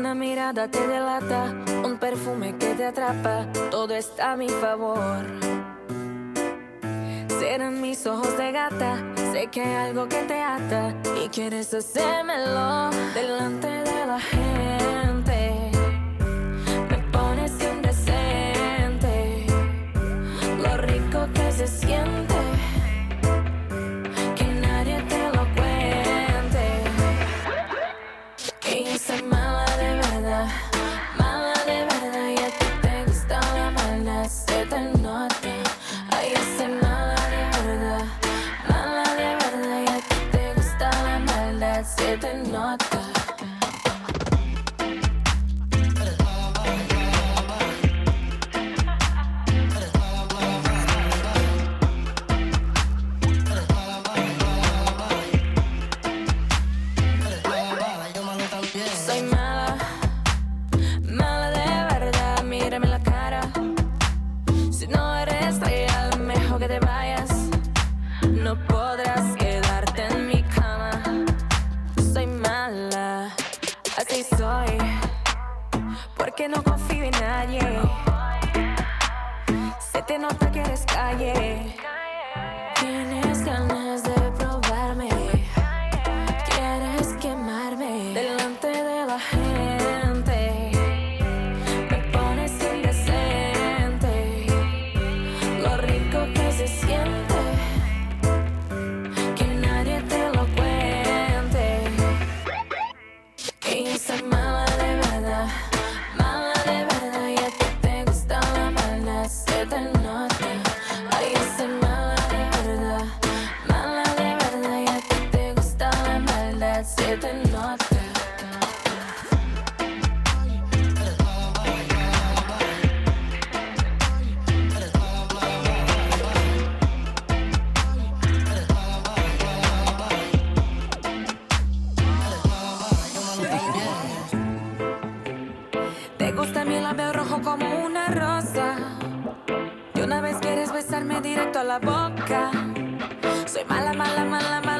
Una mirada te delata, un perfume que te atrapa, todo está a mi favor. Serán mis ojos de gata, sé que hay algo que te ata y quieres hacérmelo delante Soy mala, mala de verdad, mírame la cara. Si no eres real, mejor que te vayas. No puedo soy, soy. Porque no confío en nadie. Se te nota que eres calle. Te gusta mi lambeo rojo como una rosa, y una vez quieres besarme directo a la boca. Soy mala, mala, mala, mala.